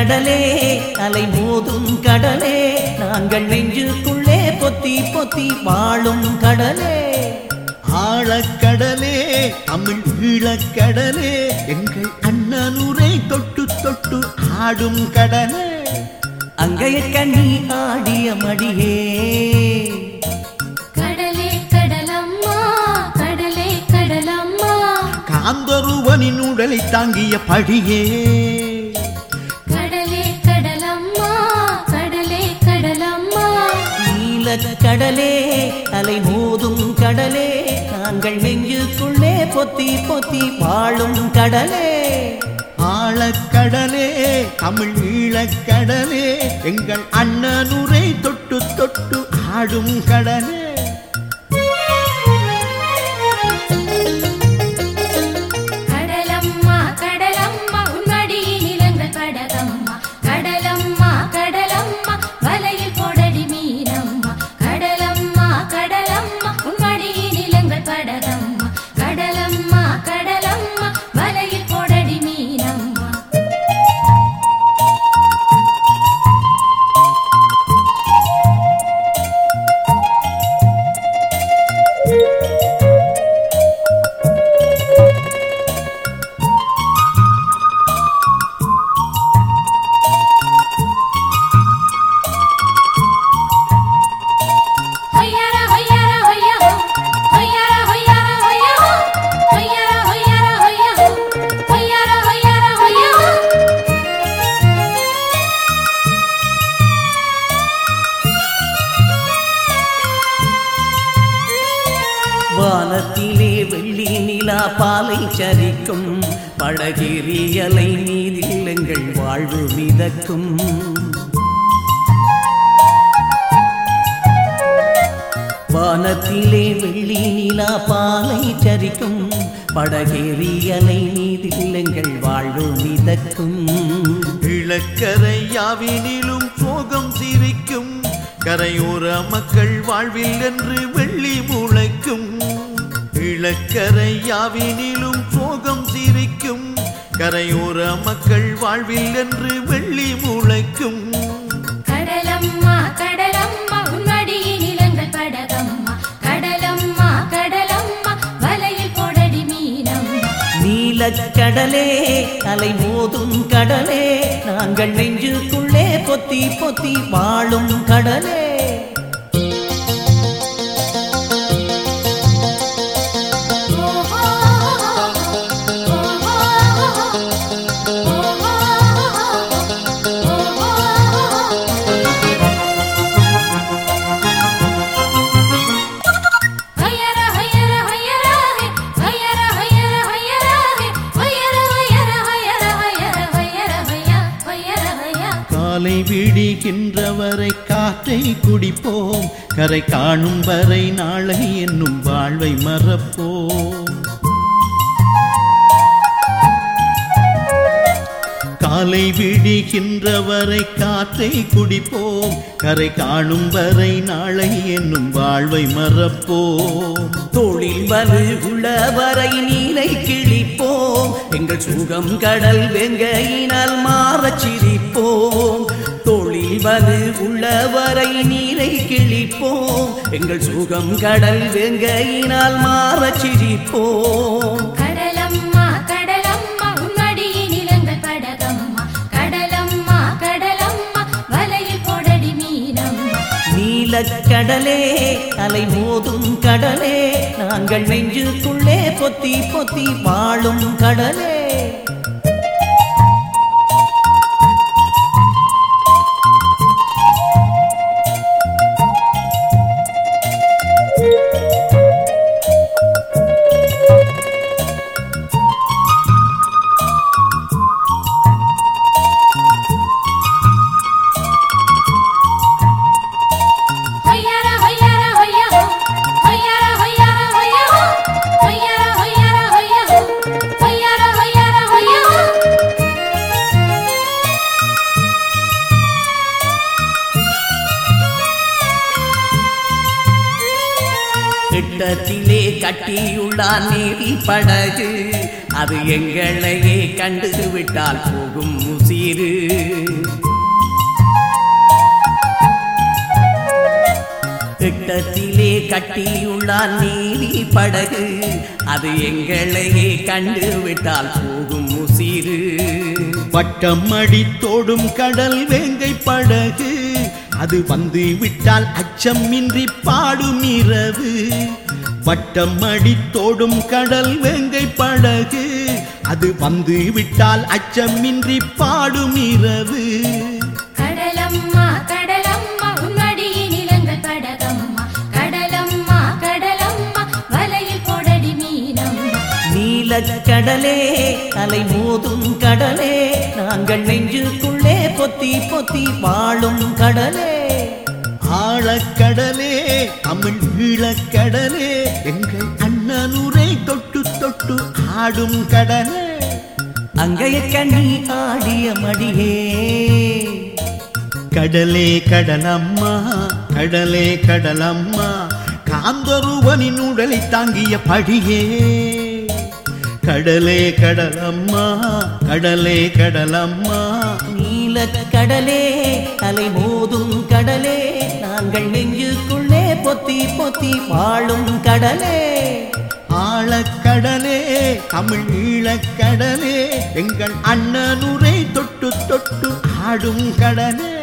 நீலக்கடலே அலை மோதும் கடலே நாங்கள் நெஞ்சுக்குள்ளே பொத்தி பொத்தி வாழும் கடலே. ஆழக்கடலே தமிழ் ஈழக்கடலே எங்கள் அண்ணனுரை தொட்டு தொட்டு ஆடும் கடலே. அங்கைய கண்ணி ஆடிய மடியே. கடலே கடலம்மா கடலே கடலம்மா. காந்தருவனின் உடலை தாங்கிய படியே. கடலே அலை மோதும் கடலே நாங்கள் நெஞ்சுக்குள்ளே பொத்தி பொத்தி வாழும் கடலே. ஆழக்கடலே தமிழ் ஈழக்கடலே எங்கள் அண்ணனுரை தொட்டு தொட்டு ஆடும் கடலே. வானத்திலே வெள்ளி நிலா பாலை சரிக்கும். படகிரியலை நீதில்லங்கள் வாழ்வு மிதக்கும். வானத்திலே வெள்ளி நிலா பாலை சரிக்கும். படகேறியலை நீதில்லங்கள் வாழ்வு மிதக்கும். இளக்கரையாவினிலும் சோகம் சிரிக்கும். கரையோர மக்கள் வாழ்வில் என்று வெள்ளி முளைக்கும். இளக்கரையாவினிலும் சோகம் சிரிக்கும். கரையோர மக்கள் வாழ்வில் என்று வெள்ளி முளைக்கும். கடலம்மா கடலம்மா உன்மடியில் இளங்கள் படகம்மா. கடலம்மா கடலம்மா வலையில் போடடி மீனம்மா. நீலக்கடலே அலை மோதும் கடலே நாங்கள் நெஞ்சுக்குள்ளே பொத்தி பொத்தி வாழும் கடலே. காலை விடிகின்ற வரை காற்றை குடிப்போம். கரை காணும் வரை நாளை என்னும் வாழ்வை மறப்போம். காலை விடிகின்ற வரை காற்றை குடிப்போம். கரை காணும் வரை நாளை என்னும் வாழ்வை மறப்போம். தொழில் வலு உள்ளவரை நீலை கிழிப்போம். எங்கள் சுகம் கடல் வெங்கையினால் மாறச் சிரிப்போம். இன்பது உள்ளவரை நீரை கிழிப்போம். எங்கள் சுகம் கடல் வெங்கையினால் மாறச் சிரிப்போம். கடலே அலை மோதும் கடலே. நாங்கள் நெஞ்சுக்குள்ளே பொத்தி பொத்தி வாழும் கடலே. கூட்டத்திலே கட்டியுள்ளார் நேவி படகு. அது எங்களையே கண்டு விட்டால் போகும் முசீரு திட்டத்திலே கட்டியுள்ளார் நீலி படகு. அது எங்களையே கண்டு விட்டால் போகும் முசீரு வட்டம் அடித்தோடும் கடல் வேங்கை படகு. அது வந்து விட்டால் அச்சம் இன்றி பாடும் இரவு. வட்டம் அடித்தோடும் கடல் வேங்கை படகு. அது வந்து விட்டால் அச்சம் இன்றி பாடும் இரவு. கடலம்மா கடலம்மா உன்னடியின் இளங்கள் படகம்மா. கடலம்மா கடலம்மா வலையில் போடடி மீனம்மா. நீலக் கடலே அலை மோதும் கடலே நாங்கள் நெஞ்சுக்குள்ளே பொத்தி பொத்தி வாழும் கடலே. ஆழக்கடலே தமிழ் ஈழக்கடலே எங்கள் அண்ணனுரை தொட்டு தொட்டு ஆடும் கடலே. அங்கைய கண்ணி ஆடிய மடியே. கடலே கடலம்மா கடலே கடலம்மா காந்தருவனின் உடலை தாங்கிய படியே. கடலே கடலம்மா கடலே கடலம்மா கடலே அலை மோதும் கடலே நாங்கள் நெஞ்சுக்குள்ளே பொத்தி பொத்தி வாழும் கடலே. ஆழக்கடலே தமிழ் ஈழக்கடலே எங்கள் அண்ணனுரை தொட்டு தொட்டு ஆடும் கடலே.